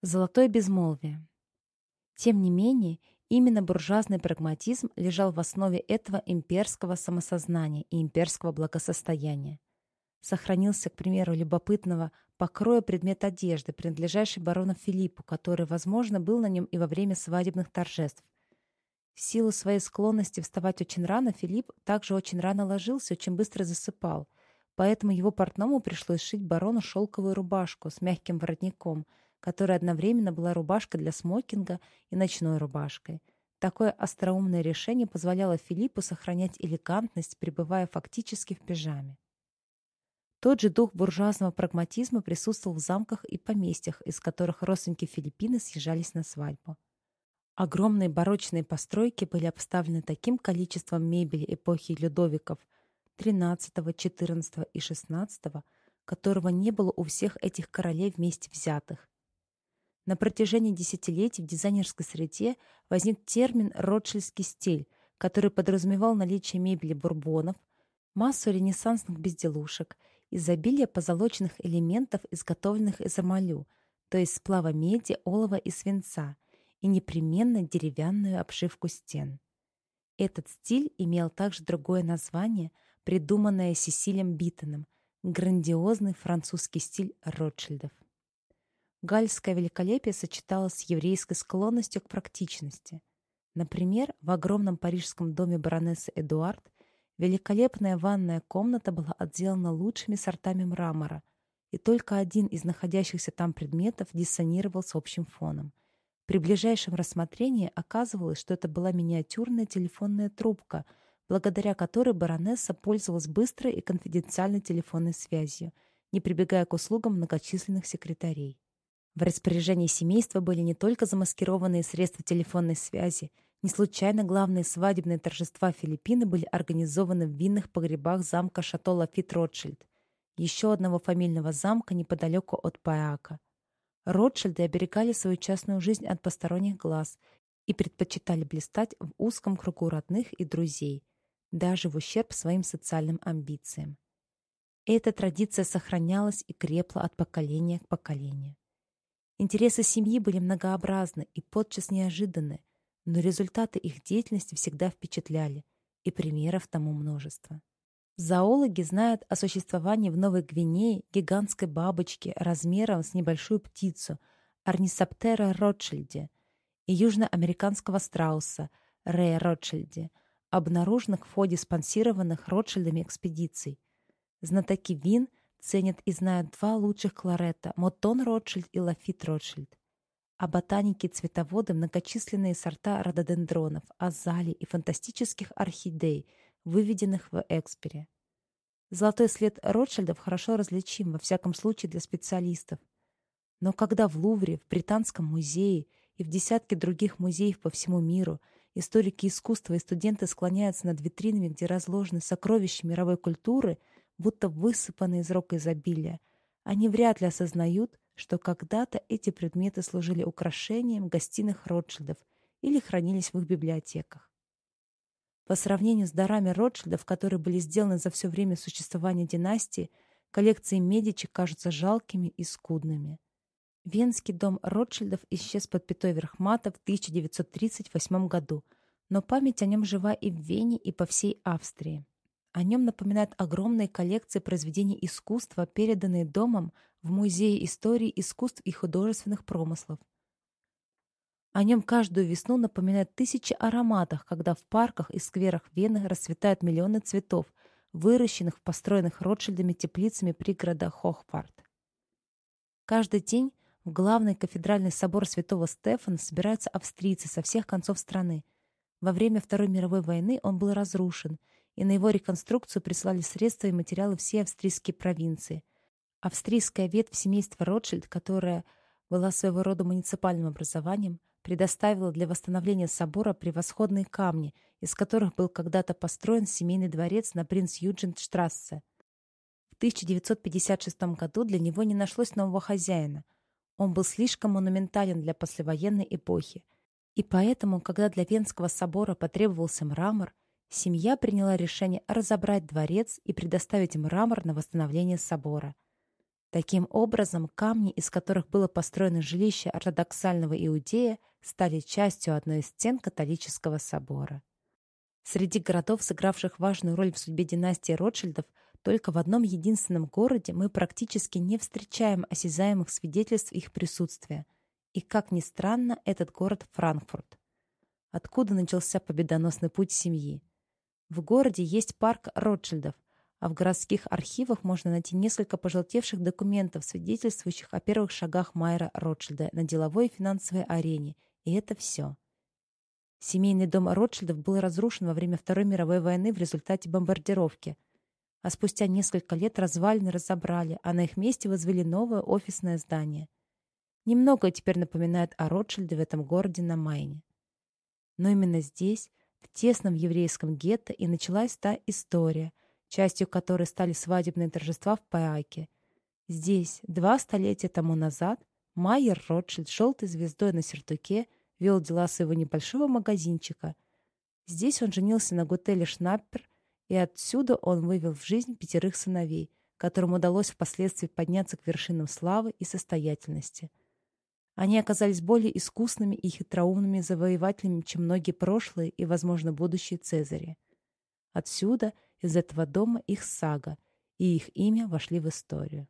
Золотое безмолвие. Тем не менее, именно буржуазный прагматизм лежал в основе этого имперского самосознания и имперского благосостояния. Сохранился, к примеру, любопытного покроя предмет одежды, принадлежащий барону Филиппу, который, возможно, был на нем и во время свадебных торжеств. В силу своей склонности вставать очень рано, Филипп также очень рано ложился, очень быстро засыпал. Поэтому его портному пришлось шить барону шелковую рубашку с мягким воротником – которая одновременно была рубашкой для смокинга и ночной рубашкой. Такое остроумное решение позволяло Филиппу сохранять элегантность, пребывая фактически в пижаме. Тот же дух буржуазного прагматизма присутствовал в замках и поместьях, из которых родственники Филиппины съезжались на свадьбу. Огромные барочные постройки были обставлены таким количеством мебели эпохи Людовиков XIII, XIV и XVI, которого не было у всех этих королей вместе взятых. На протяжении десятилетий в дизайнерской среде возник термин «ротшильский стиль», который подразумевал наличие мебели бурбонов, массу ренессансных безделушек, изобилие позолоченных элементов, изготовленных из эмалю, то есть сплава меди, олова и свинца, и непременно деревянную обшивку стен. Этот стиль имел также другое название, придуманное Сесилем Биттоном – грандиозный французский стиль Ротшильдов. Гальское великолепие сочеталось с еврейской склонностью к практичности. Например, в огромном парижском доме баронессы Эдуард великолепная ванная комната была отделана лучшими сортами мрамора, и только один из находящихся там предметов диссонировал с общим фоном. При ближайшем рассмотрении оказывалось, что это была миниатюрная телефонная трубка, благодаря которой баронесса пользовалась быстрой и конфиденциальной телефонной связью, не прибегая к услугам многочисленных секретарей. В распоряжении семейства были не только замаскированные средства телефонной связи, не случайно главные свадебные торжества Филиппины были организованы в винных погребах замка Шато Лафит Ротшильд, еще одного фамильного замка неподалеку от Паяка. Ротшильды оберегали свою частную жизнь от посторонних глаз и предпочитали блистать в узком кругу родных и друзей, даже в ущерб своим социальным амбициям. Эта традиция сохранялась и крепла от поколения к поколению. Интересы семьи были многообразны и подчас неожиданны, но результаты их деятельности всегда впечатляли, и примеров тому множество. Зоологи знают о существовании в Новой Гвинее гигантской бабочки размером с небольшую птицу Орнисоптера ротшильде и южноамериканского страуса Рея ротшильде, обнаруженных в ходе спонсированных Ротшильдами экспедиций. Знатоки вин ценят и знают два лучших кларета – Моттон Ротшильд и Лафит Ротшильд. А ботаники-цветоводы – многочисленные сорта рододендронов, азалий и фантастических орхидей, выведенных в Экспере. Золотой след Ротшильдов хорошо различим, во всяком случае для специалистов. Но когда в Лувре, в Британском музее и в десятке других музеев по всему миру историки искусства и студенты склоняются над витринами, где разложены сокровища мировой культуры – будто высыпанные из рока изобилия, они вряд ли осознают, что когда-то эти предметы служили украшением гостиных Ротшильдов или хранились в их библиотеках. По сравнению с дарами Ротшильдов, которые были сделаны за все время существования династии, коллекции Медичи кажутся жалкими и скудными. Венский дом Ротшильдов исчез под пятой Верхмата в 1938 году, но память о нем жива и в Вене, и по всей Австрии. О нем напоминают огромные коллекции произведений искусства, переданные домом в Музее истории искусств и художественных промыслов. О нем каждую весну напоминают тысячи ароматов, когда в парках и скверах Вены расцветают миллионы цветов, выращенных в построенных Ротшильдами теплицами пригорода Хохпарт. Каждый день в главный кафедральный собор святого Стефана собираются австрийцы со всех концов страны. Во время Второй мировой войны он был разрушен, и на его реконструкцию прислали средства и материалы все австрийские провинции. Австрийская ветвь семейства Ротшильд, которая была своего рода муниципальным образованием, предоставила для восстановления собора превосходные камни, из которых был когда-то построен семейный дворец на принц Юджин Штрассе. В 1956 году для него не нашлось нового хозяина. Он был слишком монументален для послевоенной эпохи. И поэтому, когда для Венского собора потребовался мрамор, семья приняла решение разобрать дворец и предоставить мрамор на восстановление собора. Таким образом, камни, из которых было построено жилище ортодоксального иудея, стали частью одной из стен католического собора. Среди городов, сыгравших важную роль в судьбе династии Ротшильдов, только в одном единственном городе мы практически не встречаем осязаемых свидетельств их присутствия. И, как ни странно, этот город Франкфурт. Откуда начался победоносный путь семьи? В городе есть парк Ротшильдов, а в городских архивах можно найти несколько пожелтевших документов, свидетельствующих о первых шагах Майера Ротшильда на деловой и финансовой арене. И это все. Семейный дом Ротшильдов был разрушен во время Второй мировой войны в результате бомбардировки. А спустя несколько лет развалины разобрали, а на их месте возвели новое офисное здание. Немного теперь напоминает о Ротшильде в этом городе на Майне. Но именно здесь, в тесном еврейском гетто, и началась та история, частью которой стали свадебные торжества в Пааке. Здесь, два столетия тому назад, Майер Ротшильд желтой звездой на сертуке – вел дела своего небольшого магазинчика. Здесь он женился на Гутеле Шнаппер, и отсюда он вывел в жизнь пятерых сыновей, которым удалось впоследствии подняться к вершинам славы и состоятельности. Они оказались более искусными и хитроумными завоевателями, чем многие прошлые и, возможно, будущие Цезари. Отсюда, из этого дома, их сага, и их имя вошли в историю.